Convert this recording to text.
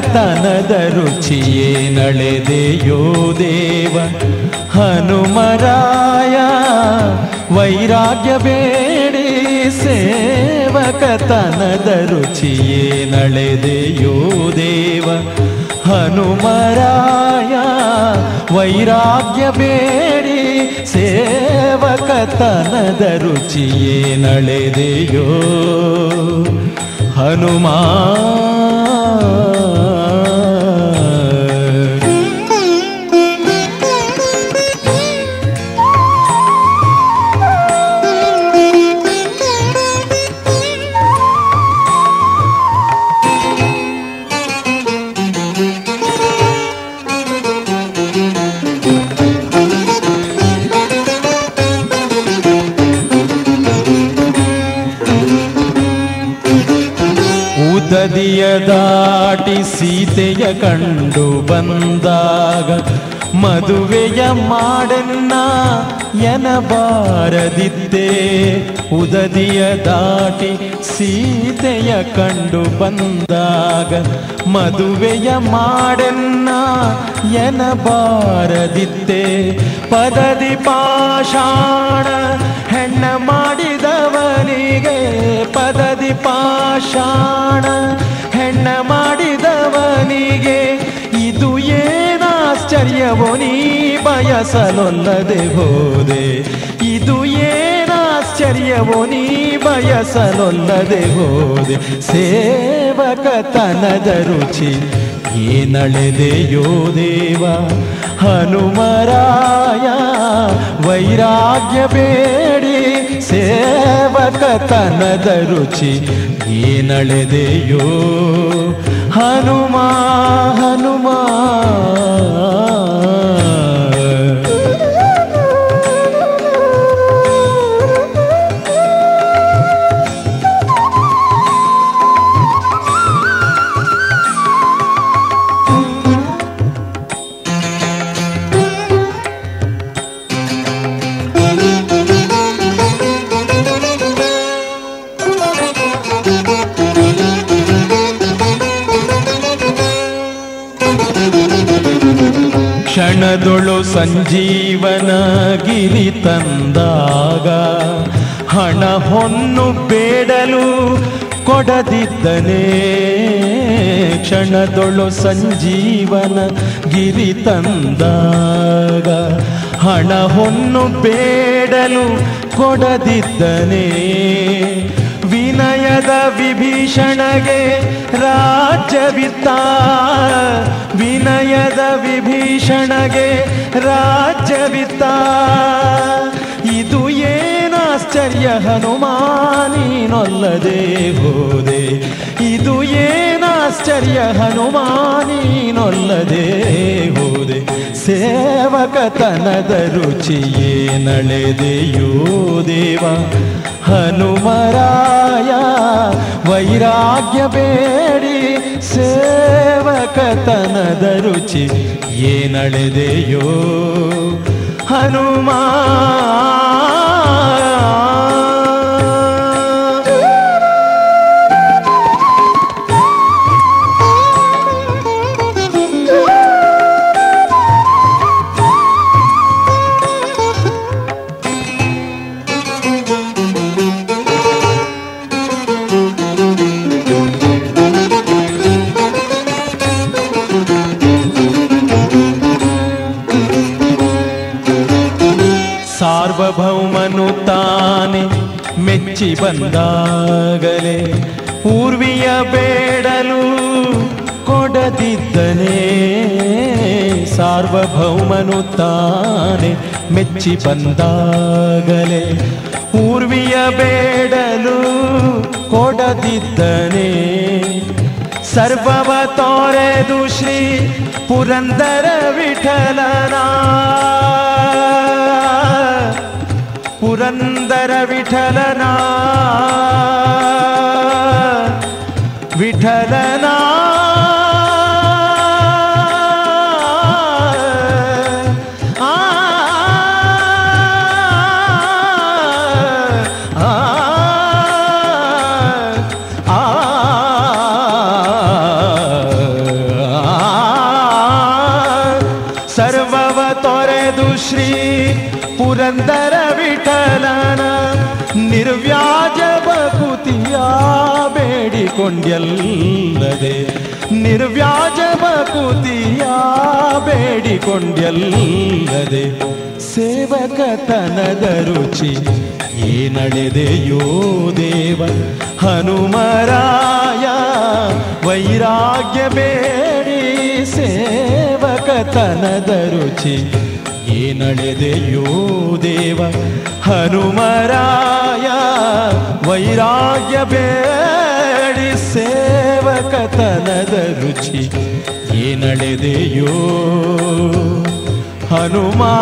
ಕತನದ ರುಚಿಯೇ ನಳೆದೆಯೋ ದೇವ. ಹನುಮರಾಯ, ವೈರಾಗ್ಯ ಬೇಡಿ, ಸೇವಕತನದ ರುಚಿಯೇ ನಳೆದೆಯೋ ದೇವ. ಹನುಮರಾಯ, ವೈರಾಗ್ಯ ಬೇಡಿ, ಸೇವಕತನದ ರುಚಿಯೇ ನಳೆದೆಯೋ ಹನುಮಾ ಉದದಿಯ ದಾಟಿ ಸೀತೆಯ ಕಂಡು ಬಂದಾಗ, ಮದುವೆಯ ಮಾಡನ್ನ ಎನಬಾರದಿದ್ದೆ ಉದದಿಯ ದಾಟಿ ಸೀತೆಯ ಕಂಡು ಬಂದಾಗ, ಮದುವೆಯ ಮಾಡನ್ನ ಎನಬಾರದಿದ್ದೆ ಪದದಿ ಪಾಷಾಣ ಹೆಣ್ಣ ಮಾಡಿದವನಿಗೆ ಪದದಿ ಪಾಷಾಣ ಹೆಣ್ಣ ಮಾಡಿದವನಿಗೆ ಇದು ಏನಾಶ್ಚರ್ಯವೋ ನೀ ಬಯಸಲೊಲ್ಲದೆ ಹೋದೆ. ಇದು ಏನಾಶ್ಚರ್ಯವೋ ನೀ ಬಯಸಲೊಲ್ಲದೆ ಹೋದೆ. ಸೇವಕತನದ ರುಚಿ ಏನಳೆದೆಯೋ ದೇವ? ಹನುಮರಾಯ, ವೈರಾಗ್ಯ ಬೇಡಿ. ಸೇವಕತನದ ರುಚಿ ಹನುಮ ಕ್ಷಣದೊಳು ಸಂಜೀವನ ಗಿರಿ ತಂದಾಗ ಹಣ ಹೊನ್ನು ಬೇಡಲು ಕೊಡದಿದ್ದನೇ. ಕ್ಷಣದೊಳು ಸಂಜೀವನ ಗಿರಿ ತಂದಾಗ ಹಣ ಹೊನ್ನು ಬೇಡಲು ಕೊಡದಿದ್ದನೇ. ವಿನಯದ ವಿಭೀಷಣಗೆ ರಾಜ್ಯವಿತ್ತ ವಿಭೀಷಣಗೆ ರಾಜ್ಯವಿತ್ತ ಇದು ಏನಾಶ್ಚರ್ಯ ಹನುಮಾನೀನೊಲ್ಲದೆ ಹೋದೆ. ಇದು ಏನಾಶ್ಚರ್ಯ ಹನುಮಾನೀನೊಲ್ಲದೆ ಹೋದೆ. ಸೇವಕತನದ ರುಚಿಯೇ ನಳೆದೆಯೋ ದೇವ. ಹನುಮರಾಯ, ವೈರಾಗ್ಯ ಬೇಡಿ ಸೇವಕತನದ ರುಚಿ ಏನಳೆದೆಯೋ ಹನುಮಾ ಸಾರ್ವಭೌಮನು ತಾನೆ ಮೆಚ್ಚಿ ಬಂದಾಗಲೇ ಪೂರ್ವಿಯ ಬೇಡಲು ಕೊಡದಿದ್ದನೇ ಸಾರ್ವಭೌಮನು ತಾನೆ ಮೆಚ್ಚಿ ಬಂದಾಗಲೇ ಪೂರ್ವಿಯ ಬೇಡಲು ಕೊಡದಿದ್ದನೇ ಸರ್ವವ ತೋರೆದು ಶ್ರೀ ಪುರಂದರ ವಿಠಲನ विठलना। विठलन ಪುರಂದರ ವಿಠಲನ ನಿರ್ವ್ಯಾಜ ಭಕುತಿಯ ಬೇಡಿಕೊಂಡ್ಯಲ್ಲದೆ. ನಿರ್ವ್ಯಾಜ ಭಕುತಿಯ ಬೇಡಿಕೊಂಡ್ಯಲ್ಲದೆ. ಸೇವಕತನದ ರುಚಿ ಈ ದೇವ? ಹನುಮರಾಯ, ವೈರಾಗ್ಯ ಬೇಡಿ ಸೇವಕತನದ ರುಚಿ ಈ ನಡೆದೆಯೋ ದೇವ ಹನುಮರಾಯ ವೈರಾಗ್ಯ ಬೇಡಿ ಸೇವಕತನದ ರುಚಿ. ಏನಳೆದೆಯೋ ಹನುಮಾ